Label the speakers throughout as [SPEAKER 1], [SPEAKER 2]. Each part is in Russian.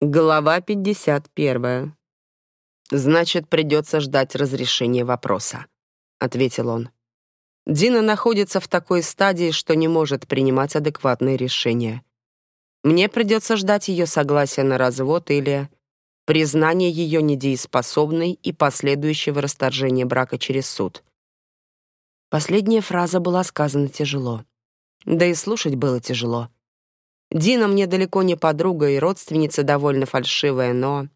[SPEAKER 1] Глава 51. «Значит, придется ждать разрешения вопроса», — ответил он. Дина находится в такой стадии, что не может принимать адекватные решения. Мне придется ждать ее согласия на развод или признания ее недееспособной и последующего расторжения брака через суд. Последняя фраза была сказана тяжело. Да и слушать было тяжело. Дина мне далеко не подруга и родственница довольно фальшивая, но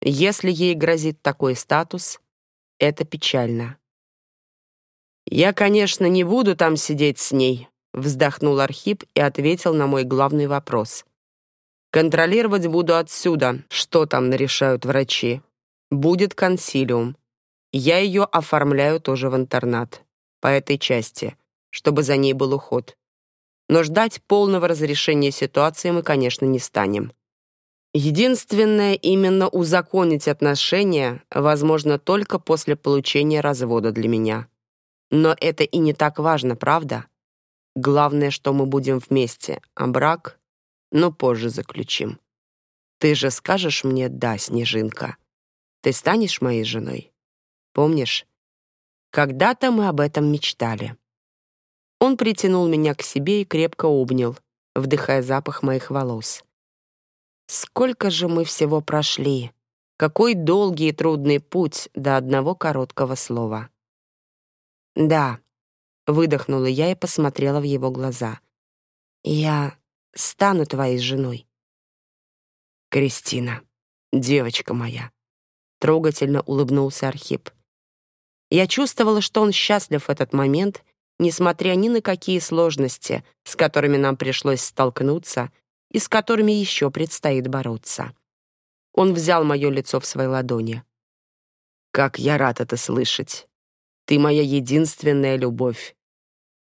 [SPEAKER 1] если ей грозит такой статус, это печально. «Я, конечно, не буду там сидеть с ней», — вздохнул Архип и ответил на мой главный вопрос. «Контролировать буду отсюда, что там нарешают врачи. Будет консилиум. Я ее оформляю тоже в интернат, по этой части, чтобы за ней был уход но ждать полного разрешения ситуации мы, конечно, не станем. Единственное, именно узаконить отношения возможно только после получения развода для меня. Но это и не так важно, правда? Главное, что мы будем вместе, а брак, ну, позже заключим. Ты же скажешь мне «да», Снежинка. Ты станешь моей женой? Помнишь? Когда-то мы об этом мечтали. Он притянул меня к себе и крепко обнял, вдыхая запах моих волос. Сколько же мы всего прошли! Какой долгий и трудный путь до одного короткого слова. «Да», — выдохнула я и посмотрела в его глаза. «Я стану твоей женой». «Кристина, девочка моя», — трогательно улыбнулся Архип. Я чувствовала, что он счастлив в этот момент несмотря ни на какие сложности, с которыми нам пришлось столкнуться и с которыми еще предстоит бороться. Он взял мое лицо в свои ладони. «Как я рад это слышать! Ты моя единственная любовь.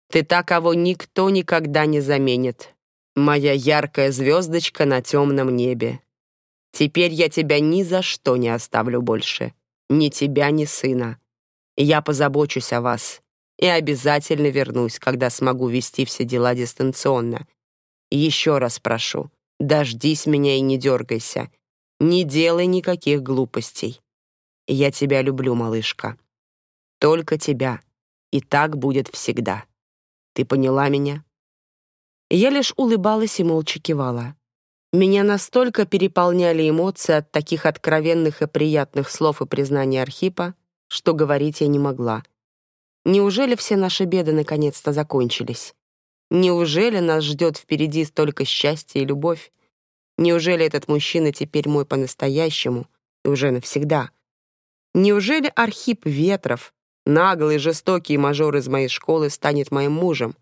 [SPEAKER 1] Ты та, кого никто никогда не заменит. Моя яркая звездочка на темном небе. Теперь я тебя ни за что не оставлю больше. Ни тебя, ни сына. Я позабочусь о вас и обязательно вернусь, когда смогу вести все дела дистанционно. Еще раз прошу, дождись меня и не дергайся. Не делай никаких глупостей. Я тебя люблю, малышка. Только тебя. И так будет всегда. Ты поняла меня?» Я лишь улыбалась и молча кивала. Меня настолько переполняли эмоции от таких откровенных и приятных слов и признаний Архипа, что говорить я не могла. Неужели все наши беды наконец-то закончились? Неужели нас ждет впереди столько счастья и любовь? Неужели этот мужчина теперь мой по-настоящему и уже навсегда? Неужели Архип Ветров, наглый, жестокий мажор из моей школы, станет моим мужем?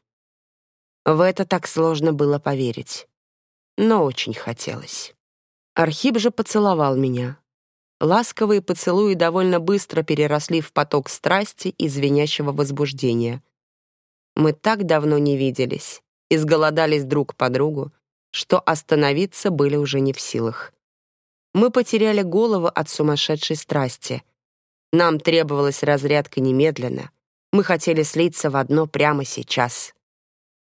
[SPEAKER 1] В это так сложно было поверить. Но очень хотелось. Архип же поцеловал меня, Ласковые поцелуи довольно быстро переросли в поток страсти и звенящего возбуждения. Мы так давно не виделись, изголодались друг по другу, что остановиться были уже не в силах. Мы потеряли голову от сумасшедшей страсти. Нам требовалась разрядка немедленно. Мы хотели слиться в одно прямо сейчас.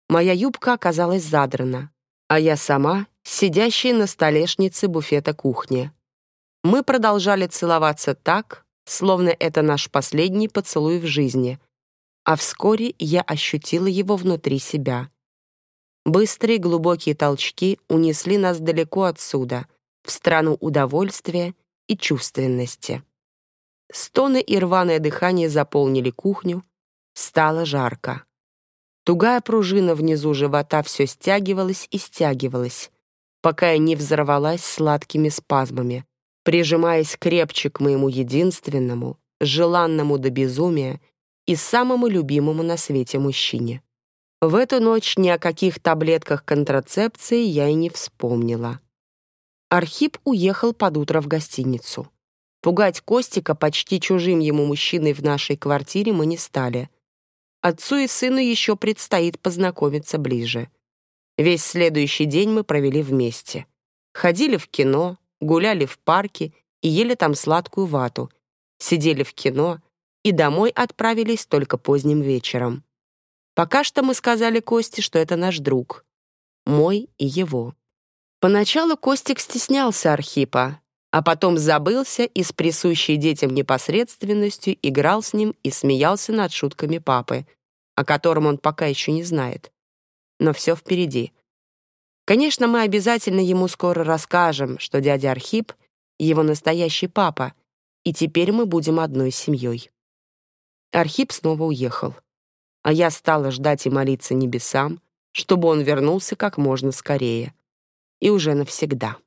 [SPEAKER 1] Моя юбка оказалась задрана, а я сама — сидящая на столешнице буфета кухни. Мы продолжали целоваться так, словно это наш последний поцелуй в жизни, а вскоре я ощутила его внутри себя. Быстрые глубокие толчки унесли нас далеко отсюда, в страну удовольствия и чувственности. Стоны и рваное дыхание заполнили кухню, стало жарко. Тугая пружина внизу живота все стягивалась и стягивалась, пока я не взорвалась сладкими спазмами, прижимаясь крепче к моему единственному, желанному до безумия и самому любимому на свете мужчине. В эту ночь ни о каких таблетках контрацепции я и не вспомнила. Архип уехал под утро в гостиницу. Пугать Костика почти чужим ему мужчиной в нашей квартире мы не стали. Отцу и сыну еще предстоит познакомиться ближе. Весь следующий день мы провели вместе. Ходили в кино, гуляли в парке и ели там сладкую вату, сидели в кино и домой отправились только поздним вечером. Пока что мы сказали Косте, что это наш друг, мой и его. Поначалу Костик стеснялся Архипа, а потом забылся и с присущей детям непосредственностью играл с ним и смеялся над шутками папы, о котором он пока еще не знает. Но все впереди. Конечно, мы обязательно ему скоро расскажем, что дядя Архип — его настоящий папа, и теперь мы будем одной семьей. Архип снова уехал, а я стала ждать и молиться небесам, чтобы он вернулся как можно скорее. И уже навсегда.